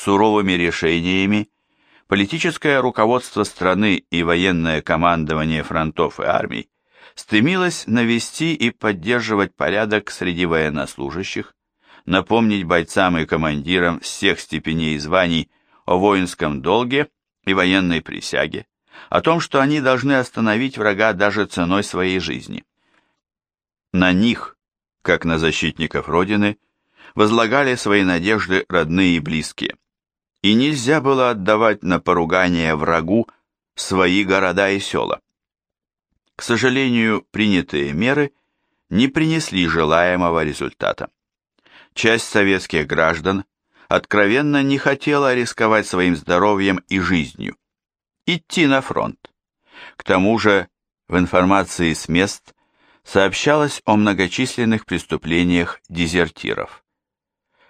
суровыми решениями политическое руководство страны и военное командование фронтов и армий стремилось навести и поддерживать порядок среди военнослужащих, напомнить бойцам и командирам всех степеней и званий о воинском долге и военной присяге, о том, что они должны остановить врага даже ценой своей жизни. На них, как на защитников Родины, возлагали свои надежды родные и близкие. И нельзя было отдавать на поругание врагу свои города и села. К сожалению, принятые меры не принесли желаемого результата. Часть советских граждан откровенно не хотела рисковать своим здоровьем и жизнью, идти на фронт. К тому же в информации с мест сообщалось о многочисленных преступлениях дезертиров.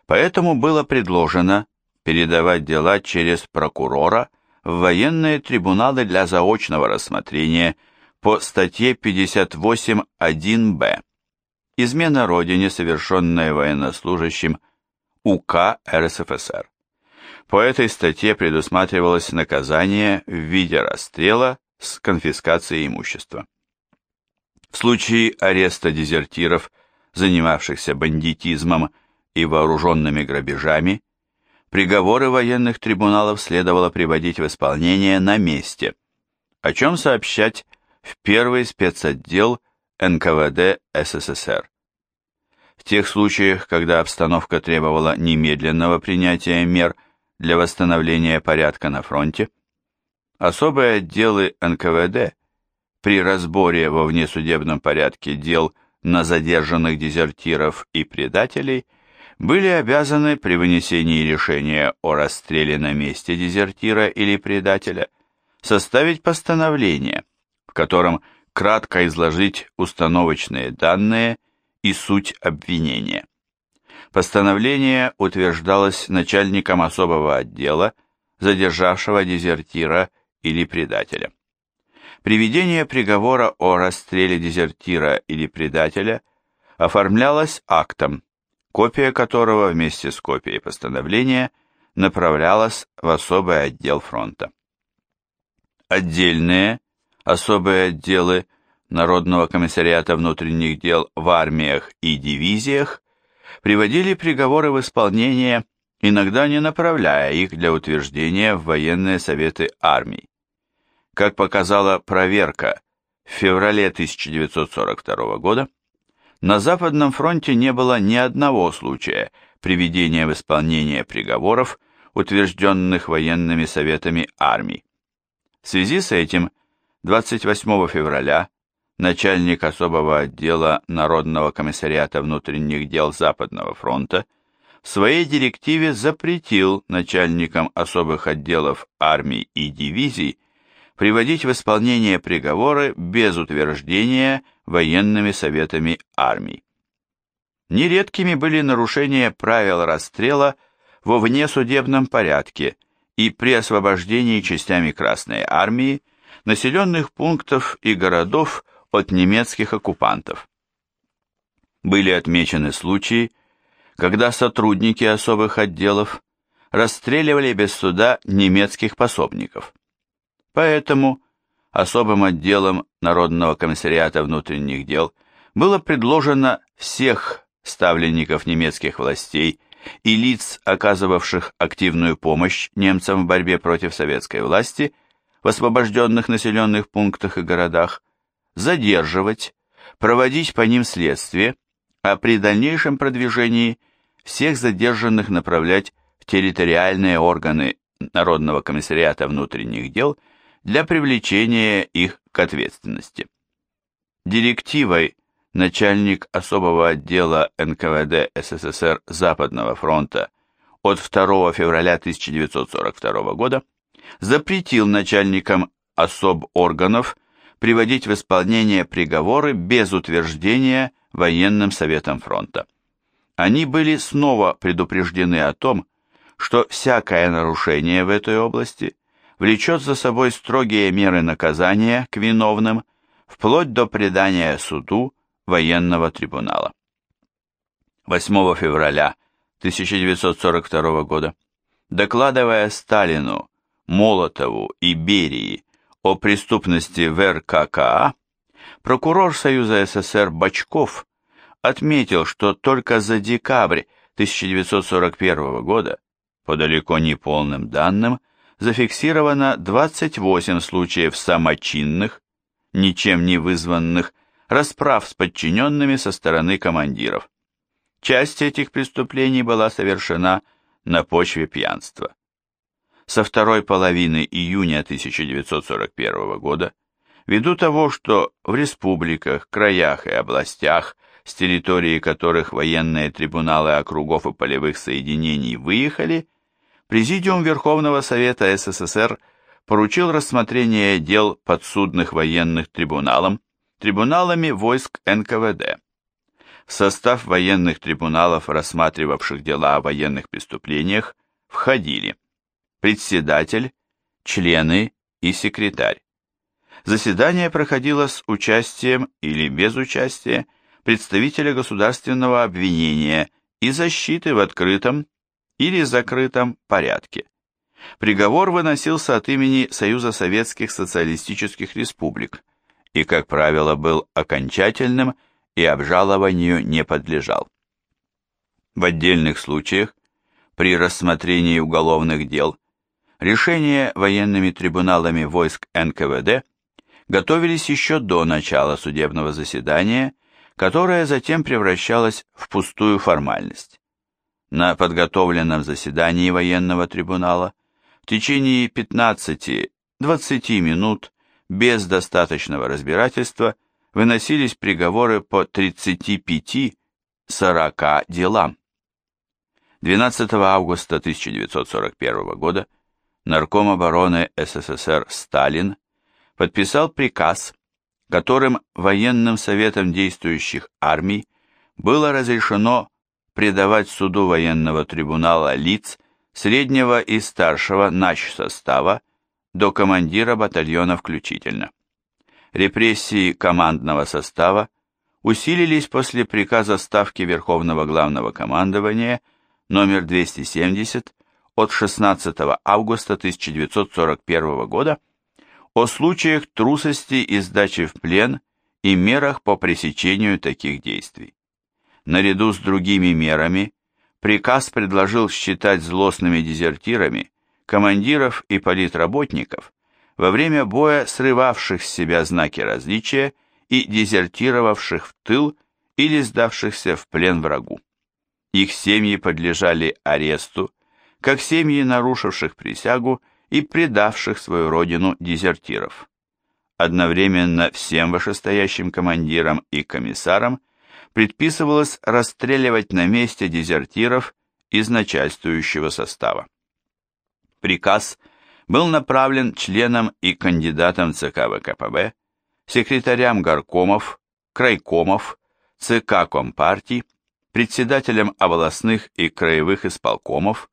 Поэтому было предложено передавать дела через прокурора в военные трибуналы для заочного рассмотрения по статье 58.1б «Измена Родине, совершенная военнослужащим УК РСФСР». По этой статье предусматривалось наказание в виде расстрела с конфискацией имущества. В случае ареста дезертиров, занимавшихся бандитизмом и вооруженными грабежами, приговоры военных трибуналов следовало приводить в исполнение на месте, о чем сообщать в первый спецотдел НКВД СССР. В тех случаях, когда обстановка требовала немедленного принятия мер для восстановления порядка на фронте, особые отделы НКВД при разборе во внесудебном порядке дел на задержанных дезертиров и предателей были обязаны при вынесении решения о расстреле на месте дезертира или предателя составить постановление, в котором кратко изложить установочные данные и суть обвинения. Постановление утверждалось начальником особого отдела, задержавшего дезертира или предателя. Приведение приговора о расстреле дезертира или предателя оформлялось актом, копия которого вместе с копией постановления направлялась в особый отдел фронта. Отдельные, особые отделы Народного комиссариата внутренних дел в армиях и дивизиях приводили приговоры в исполнение, иногда не направляя их для утверждения в военные советы армий. Как показала проверка в феврале 1942 года, на Западном фронте не было ни одного случая приведения в исполнение приговоров, утвержденных военными советами армий. В связи с этим 28 февраля начальник особого отдела Народного комиссариата внутренних дел Западного фронта в своей директиве запретил начальникам особых отделов армий и дивизий приводить в исполнение приговоры без утверждения военными советами армий. Нередкими были нарушения правил расстрела во внесудебном порядке и при освобождении частями Красной армии населенных пунктов и городов от немецких оккупантов. Были отмечены случаи, когда сотрудники особых отделов расстреливали без суда немецких пособников. Поэтому особым отделом Народного комиссариата внутренних дел было предложено всех ставленников немецких властей и лиц, оказывавших активную помощь немцам в борьбе против советской власти в освобожденных населенных пунктах и городах, задерживать, проводить по ним следствие, а при дальнейшем продвижении всех задержанных направлять в территориальные органы Народного комиссариата внутренних дел для привлечения их к ответственности. Директивой начальник особого отдела НКВД СССР Западного фронта от 2 февраля 1942 года запретил начальникам особ органов приводить в исполнение приговоры без утверждения военным советом фронта. Они были снова предупреждены о том, что всякое нарушение в этой области влечет за собой строгие меры наказания к виновным, вплоть до предания суду военного трибунала. 8 февраля 1942 года докладывая Сталину, Молотову и Берии о преступности в РККА, прокурор Союза СССР Бачков отметил, что только за декабрь 1941 года, по далеко не полным данным, зафиксировано 28 случаев самочинных, ничем не вызванных, расправ с подчиненными со стороны командиров. Часть этих преступлений была совершена на почве пьянства. Со второй половины июня 1941 года, ввиду того, что в республиках, краях и областях, с территории которых военные трибуналы округов и полевых соединений выехали, Президиум Верховного Совета СССР поручил рассмотрение дел подсудных военных трибуналам, трибуналами войск НКВД. В состав военных трибуналов, рассматривавших дела о военных преступлениях, входили председатель, члены и секретарь. Заседание проходило с участием или без участия представителя государственного обвинения и защиты в открытом или закрытом порядке. Приговор выносился от имени Союза Советских Социалистических Республик и, как правило, был окончательным и обжалованию не подлежал. В отдельных случаях, при рассмотрении уголовных дел, решения военными трибуналами войск НКВД готовились еще до начала судебного заседания, которое затем превращалось в пустую формальность на подготовленном заседании военного трибунала в течение 15-20 минут без достаточного разбирательства выносились приговоры по 35-40 делам. 12 августа 1941 года Нарком обороны СССР Сталин подписал приказ, которым военным советом действующих армий было разрешено предавать суду военного трибунала лиц среднего и старшего состава до командира батальона включительно. Репрессии командного состава усилились после приказа Ставки Верховного Главного Командования номер 270 от 16 августа 1941 года о случаях трусости и сдачи в плен и мерах по пресечению таких действий. Наряду с другими мерами, приказ предложил считать злостными дезертирами командиров и политработников, во время боя срывавших с себя знаки различия и дезертировавших в тыл или сдавшихся в плен врагу. Их семьи подлежали аресту, как семьи нарушивших присягу и предавших свою родину дезертиров. Одновременно всем вышестоящим командирам и комиссарам предписывалось расстреливать на месте дезертиров из начальствующего состава. Приказ был направлен членам и кандидатам ЦК ВКПБ, секретарям горкомов, крайкомов, ЦК Компартий, председателям областных и краевых исполкомов,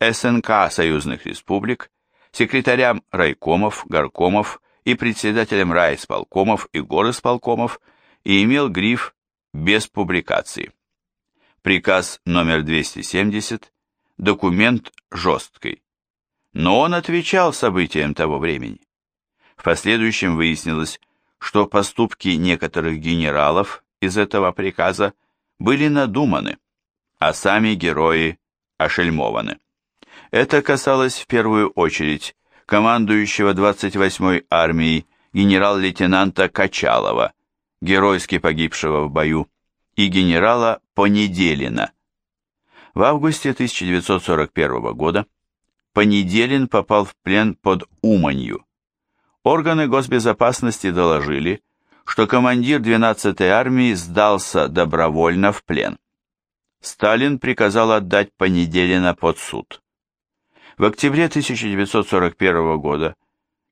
СНК союзных республик, секретарям райкомов, горкомов и председателям райисполкомов и горисполкомов и имел гриф без публикации. Приказ номер 270, документ жесткий. Но он отвечал событиям того времени. В последующем выяснилось, что поступки некоторых генералов из этого приказа были надуманы, а сами герои ошельмованы. Это касалось в первую очередь командующего 28-й армией генерал-лейтенанта Качалова, геройски погибшего в бою, и генерала Понеделина. В августе 1941 года Понеделин попал в плен под Уманью. Органы госбезопасности доложили, что командир 12-й армии сдался добровольно в плен. Сталин приказал отдать Понеделина под суд. В октябре 1941 года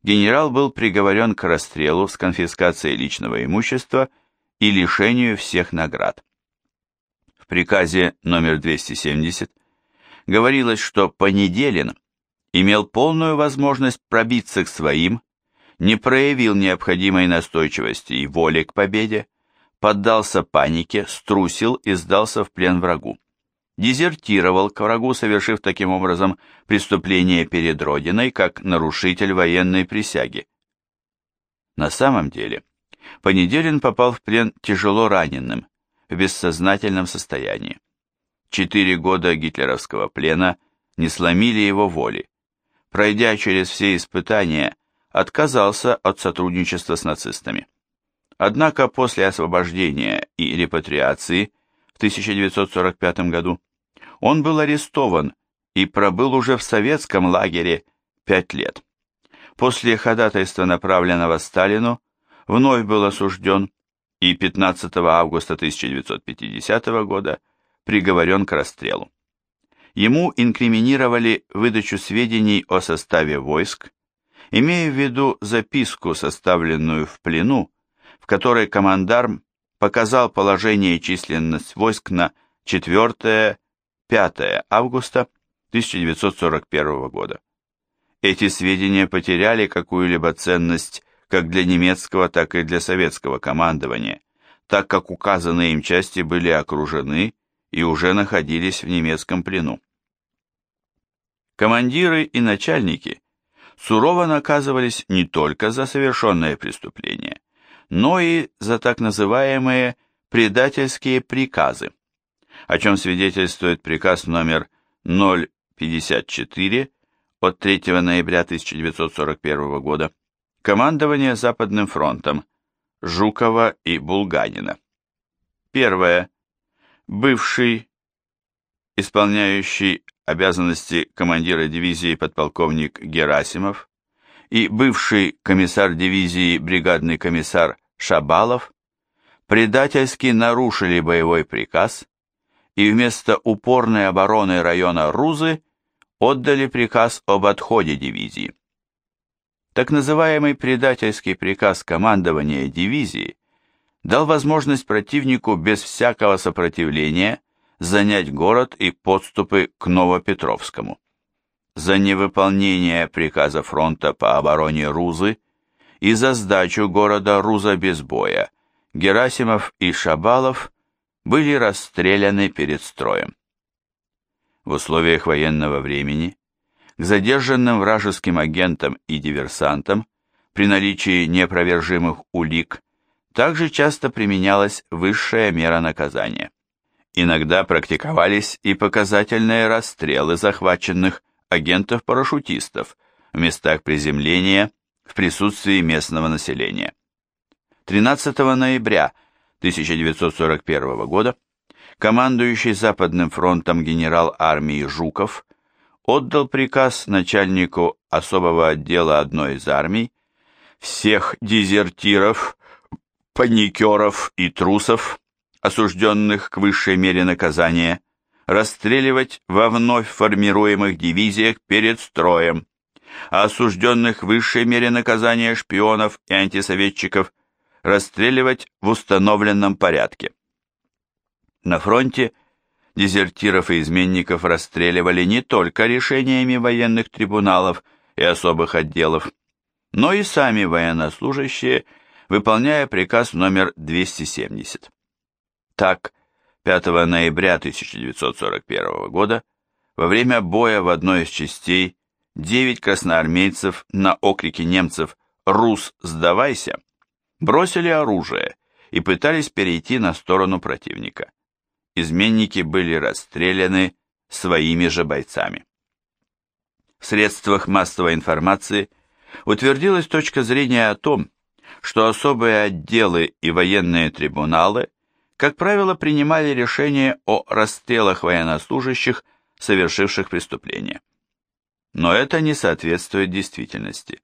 генерал был приговорен к расстрелу с конфискацией личного имущества и лишению всех наград. В приказе номер 270 говорилось, что Понеделин имел полную возможность пробиться к своим, не проявил необходимой настойчивости и воли к победе, поддался панике, струсил и сдался в плен врагу. Дезертировал к врагу, совершив таким образом преступление перед Родиной, как нарушитель военной присяги. На самом деле, Понеделин попал в плен тяжело раненым, в бессознательном состоянии. Четыре года гитлеровского плена не сломили его воли. Пройдя через все испытания, отказался от сотрудничества с нацистами. Однако после освобождения и репатриации в 1945 году он был арестован и пробыл уже в советском лагере пять лет. После ходатайства, направленного Сталину, вновь был осужден и 15 августа 1950 года приговорен к расстрелу. Ему инкриминировали выдачу сведений о составе войск, имея в виду записку, составленную в плену, в которой командарм показал положение и численность войск на 4-5 августа 1941 года. Эти сведения потеряли какую-либо ценность как для немецкого, так и для советского командования, так как указанные им части были окружены и уже находились в немецком плену. Командиры и начальники сурово наказывались не только за совершенное преступление, но и за так называемые предательские приказы, о чем свидетельствует приказ номер 054 от 3 ноября 1941 года, Командование Западным фронтом Жукова и Булганина. Первое. Бывший, исполняющий обязанности командира дивизии подполковник Герасимов и бывший комиссар дивизии бригадный комиссар Шабалов предательски нарушили боевой приказ и вместо упорной обороны района Рузы отдали приказ об отходе дивизии. Так называемый предательский приказ командования дивизии дал возможность противнику без всякого сопротивления занять город и подступы к Новопетровскому. За невыполнение приказа фронта по обороне Рузы и за сдачу города Руза без боя Герасимов и Шабалов были расстреляны перед строем. В условиях военного времени к задержанным вражеским агентам и диверсантам при наличии неопровержимых улик также часто применялась высшая мера наказания. Иногда практиковались и показательные расстрелы захваченных агентов-парашютистов в местах приземления в присутствии местного населения. 13 ноября 1941 года командующий Западным фронтом генерал армии Жуков отдал приказ начальнику особого отдела одной из армий всех дезертиров, паникеров и трусов, осужденных к высшей мере наказания, расстреливать во вновь формируемых дивизиях перед строем, а осужденных к высшей мере наказания шпионов и антисоветчиков расстреливать в установленном порядке. На фронте дезертиров и изменников расстреливали не только решениями военных трибуналов и особых отделов, но и сами военнослужащие, выполняя приказ номер 270. Так, 5 ноября 1941 года, во время боя в одной из частей, 9 красноармейцев на окрики немцев «Рус, сдавайся!» Бросили оружие и пытались перейти на сторону противника изменники были расстреляны своими же бойцами. В средствах массовой информации утвердилась точка зрения о том, что особые отделы и военные трибуналы, как правило, принимали решения о расстрелах военнослужащих, совершивших преступления. Но это не соответствует действительности.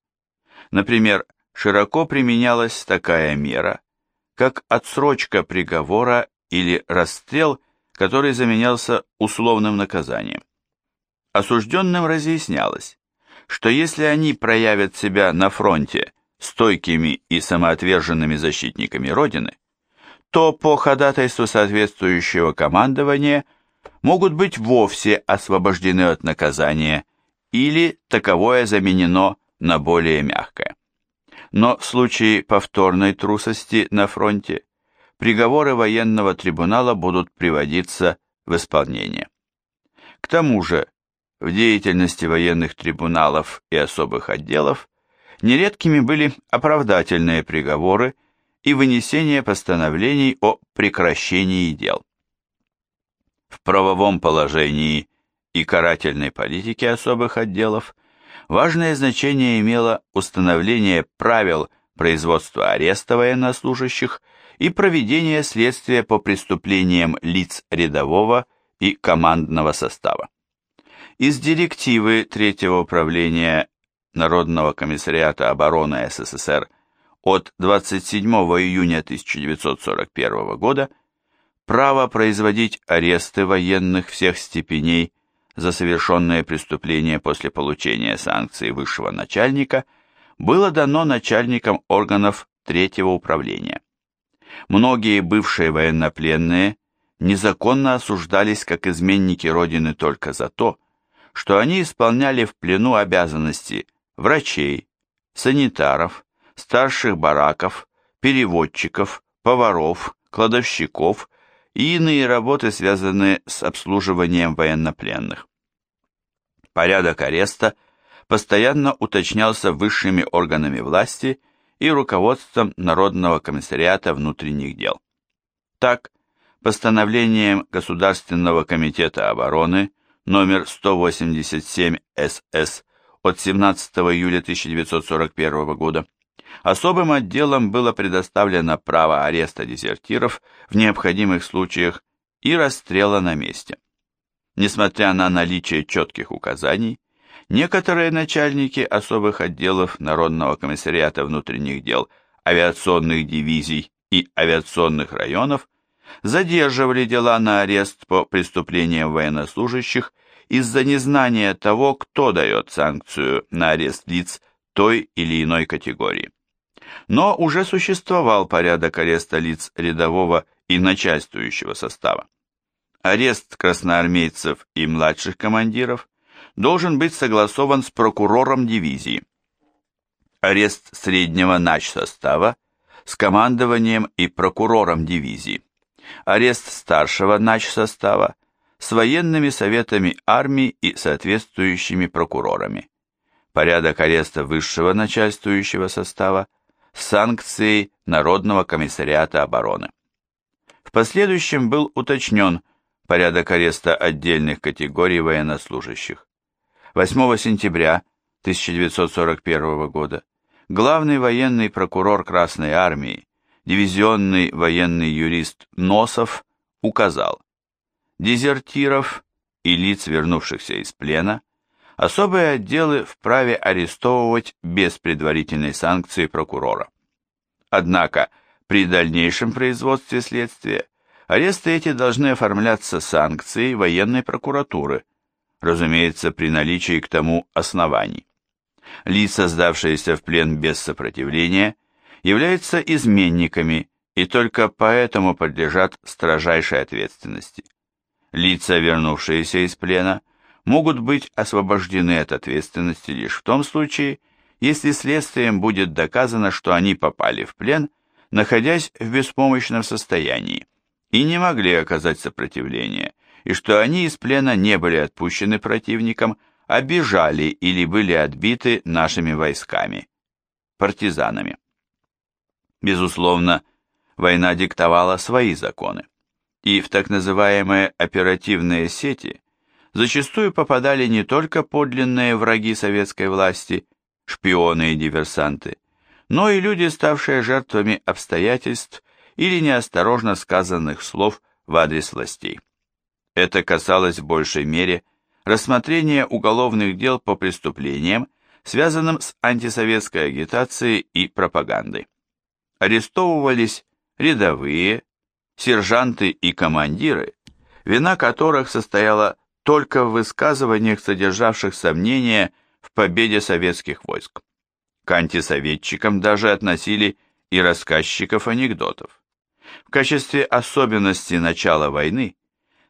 Например, широко применялась такая мера, как отсрочка приговора или расстрел, который заменялся условным наказанием. Осужденным разъяснялось, что если они проявят себя на фронте стойкими и самоотверженными защитниками Родины, то по ходатайству соответствующего командования могут быть вовсе освобождены от наказания или таковое заменено на более мягкое. Но случае повторной трусости на фронте приговоры военного трибунала будут приводиться в исполнение. К тому же, в деятельности военных трибуналов и особых отделов нередкими были оправдательные приговоры и вынесение постановлений о прекращении дел. В правовом положении и карательной политике особых отделов важное значение имело установление правил производства ареста военнослужащих и проведения следствия по преступлениям лиц рядового и командного состава. Из директивы Третьего управления Народного комиссариата обороны СССР от 27 июня 1941 года право производить аресты военных всех степеней за совершенные преступления после получения санкций высшего начальника было дано начальникам органов Третьего управления. Многие бывшие военнопленные незаконно осуждались как изменники Родины только за то, что они исполняли в плену обязанности врачей, санитаров, старших бараков, переводчиков, поваров, кладовщиков и иные работы, связанные с обслуживанием военнопленных. Порядок ареста постоянно уточнялся высшими органами власти и руководством Народного комиссариата внутренних дел. Так, постановлением Государственного комитета обороны номер 187 СС от 17 июля 1941 года, особым отделом было предоставлено право ареста дезертиров в необходимых случаях и расстрела на месте. Несмотря на наличие четких указаний, некоторые начальники особых отделов Народного комиссариата внутренних дел, авиационных дивизий и авиационных районов задерживали дела на арест по преступлениям военнослужащих из-за незнания того, кто дает санкцию на арест лиц той или иной категории. Но уже существовал порядок ареста лиц рядового и начальствующего состава. Арест красноармейцев и младших командиров должен быть согласован с прокурором дивизии. Арест среднего начсостава с командованием и прокурором дивизии арест старшего начсостава с военными советами армии и соответствующими прокурорами, порядок ареста высшего начальствующего состава с санкцией Народного комиссариата обороны. В последующем был уточнен порядок ареста отдельных категорий военнослужащих. 8 сентября 1941 года главный военный прокурор Красной Армии дивизионный военный юрист Носов указал, дезертиров и лиц, вернувшихся из плена, особые отделы вправе арестовывать без предварительной санкции прокурора. Однако при дальнейшем производстве следствия аресты эти должны оформляться санкцией военной прокуратуры, разумеется, при наличии к тому оснований. Лица, сдавшиеся в плен без сопротивления, являются изменниками и только поэтому подлежат строжайшей ответственности. Лица, вернувшиеся из плена, могут быть освобождены от ответственности лишь в том случае, если следствием будет доказано, что они попали в плен, находясь в беспомощном состоянии, и не могли оказать сопротивление, и что они из плена не были отпущены противником, а бежали или были отбиты нашими войсками, партизанами. Безусловно, война диктовала свои законы, и в так называемые оперативные сети зачастую попадали не только подлинные враги советской власти, шпионы и диверсанты, но и люди, ставшие жертвами обстоятельств или неосторожно сказанных слов в адрес властей. Это касалось в большей мере рассмотрения уголовных дел по преступлениям, связанным с антисоветской агитацией и пропагандой арестовывались рядовые, сержанты и командиры, вина которых состояла только в высказываниях, содержавших сомнения в победе советских войск. К антисоветчикам даже относили и рассказчиков анекдотов. В качестве особенности начала войны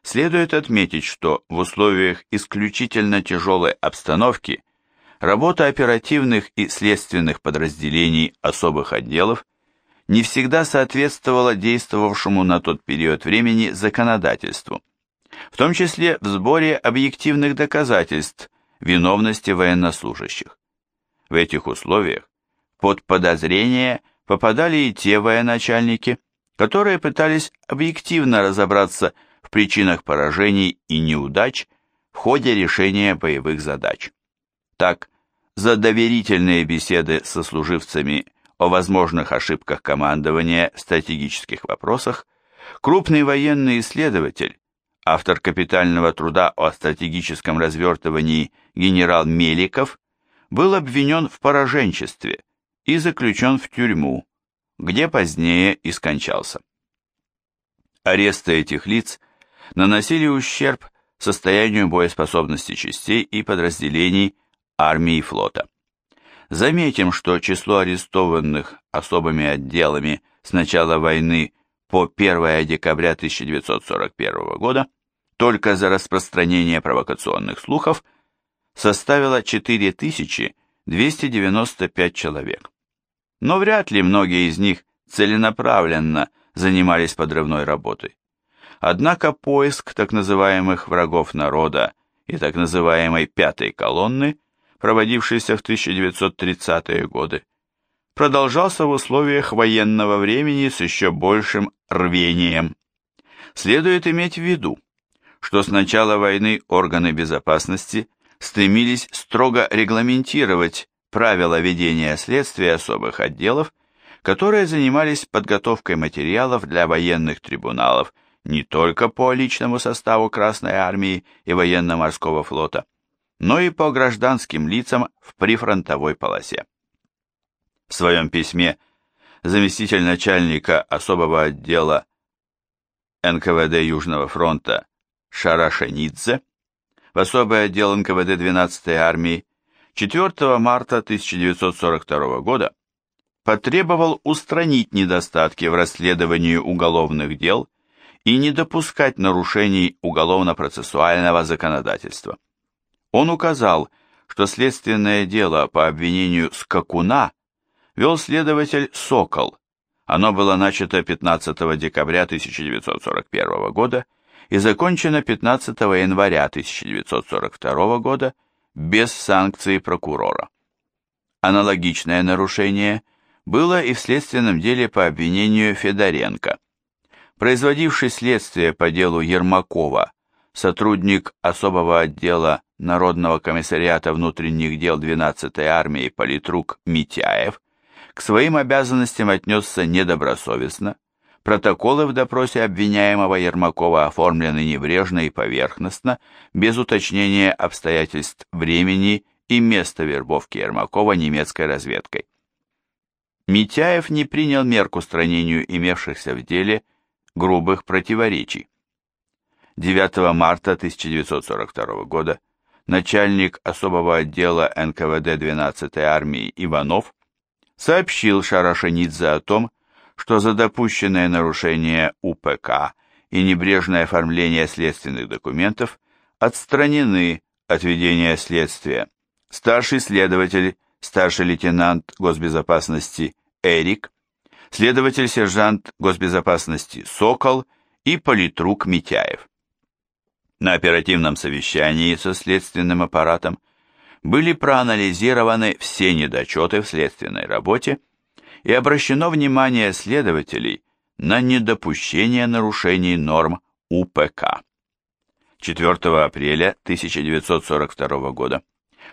следует отметить, что в условиях исключительно тяжелой обстановки работа оперативных и следственных подразделений особых отделов – не всегда соответствовало действовавшему на тот период времени законодательству. В том числе в сборе объективных доказательств виновности военнослужащих. В этих условиях под подозрение попадали и те военачальники, которые пытались объективно разобраться в причинах поражений и неудач в ходе решения боевых задач. Так, за доверительные беседы со служивцами о возможных ошибках командования в стратегических вопросах крупный военный исследователь, автор капитального труда о стратегическом развертывании генерал Меликов, был обвинен в пораженчестве и заключен в тюрьму, где позднее и скончался. Аресты этих лиц наносили ущерб состоянию боеспособности частей и подразделений армии и флота. Заметим, что число арестованных особыми отделами с начала войны по 1 декабря 1941 года только за распространение провокационных слухов составило 4295 человек. Но вряд ли многие из них целенаправленно занимались подрывной работой. Однако поиск так называемых врагов народа и так называемой «пятой колонны», проводившийся в 1930-е годы, продолжался в условиях военного времени с еще большим рвением. Следует иметь в виду, что с начала войны органы безопасности стремились строго регламентировать правила ведения следствия особых отделов, которые занимались подготовкой материалов для военных трибуналов не только по личному составу Красной Армии и Военно-Морского флота, но и по гражданским лицам в прифронтовой полосе. В своем письме заместитель начальника особого отдела НКВД Южного фронта Шарашенидзе в особый отдел НКВД 12-й армии 4 марта 1942 года потребовал устранить недостатки в расследовании уголовных дел и не допускать нарушений уголовно-процессуального законодательства. Он указал, что следственное дело по обвинению Скакуна вел следователь Сокол. Оно было начато 15 декабря 1941 года и закончено 15 января 1942 года без санкции прокурора. Аналогичное нарушение было и в следственном деле по обвинению Федоренко. Производивший следствие по делу Ермакова, сотрудник особого отдела Народного комиссариата внутренних дел 12-й армии политрук Митяев к своим обязанностям отнесся недобросовестно, протоколы в допросе обвиняемого Ермакова оформлены небрежно и поверхностно, без уточнения обстоятельств времени и места вербовки Ермакова немецкой разведкой. Митяев не принял мер к устранению имевшихся в деле грубых противоречий. 9 марта 1942 года начальник особого отдела НКВД 12-й армии Иванов сообщил Шарашенидзе о том, что за допущенное нарушение УПК и небрежное оформление следственных документов отстранены от ведения следствия старший следователь, старший лейтенант госбезопасности Эрик, следователь-сержант госбезопасности Сокол и политрук Митяев. На оперативном совещании со следственным аппаратом были проанализированы все недочеты в следственной работе и обращено внимание следователей на недопущение нарушений норм УПК. 4 апреля 1942 года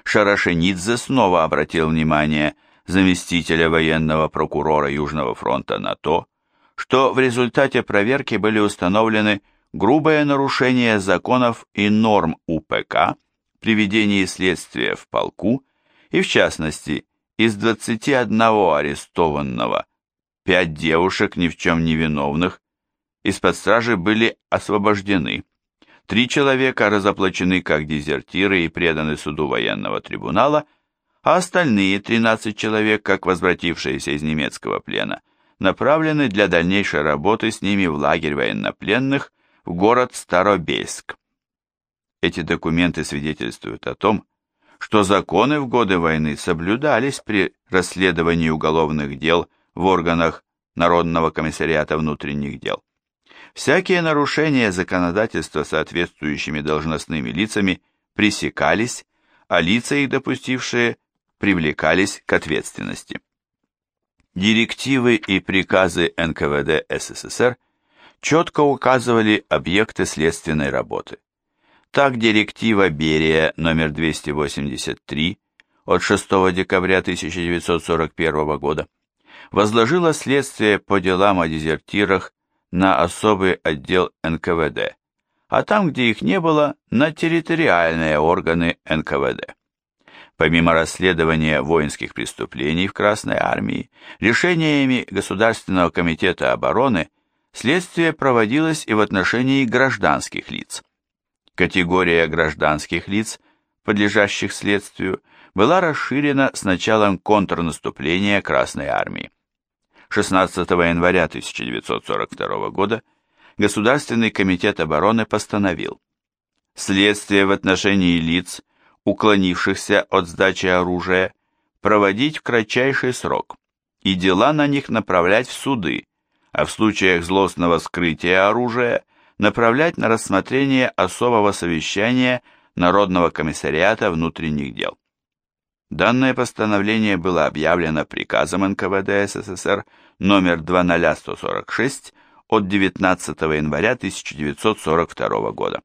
Шарашенидзе снова обратил внимание заместителя военного прокурора Южного фронта на то, что в результате проверки были установлены грубое нарушение законов и норм УПК при ведении следствия в полку и, в частности, из 21 арестованного, пять девушек ни в чем не виновных, из-под стражи были освобождены, три человека разоплачены как дезертиры и преданы суду военного трибунала, а остальные 13 человек, как возвратившиеся из немецкого плена, направлены для дальнейшей работы с ними в лагерь военнопленных в город Старобельск. Эти документы свидетельствуют о том, что законы в годы войны соблюдались при расследовании уголовных дел в органах Народного комиссариата внутренних дел. Всякие нарушения законодательства соответствующими должностными лицами пресекались, а лица их допустившие привлекались к ответственности. Директивы и приказы НКВД СССР четко указывали объекты следственной работы. Так директива Берия номер 283 от 6 декабря 1941 года возложила следствие по делам о дезертирах на особый отдел НКВД, а там, где их не было, на территориальные органы НКВД. Помимо расследования воинских преступлений в Красной армии, решениями Государственного комитета обороны следствие проводилось и в отношении гражданских лиц. Категория гражданских лиц, подлежащих следствию, была расширена с началом контрнаступления Красной армии. 16 января 1942 года Государственный комитет обороны постановил следствие в отношении лиц, уклонившихся от сдачи оружия, проводить в кратчайший срок и дела на них направлять в суды, а в случаях злостного скрытия оружия направлять на рассмотрение особого совещания Народного комиссариата внутренних дел. Данное постановление было объявлено приказом НКВД СССР номер 20146 от 19 января 1942 года.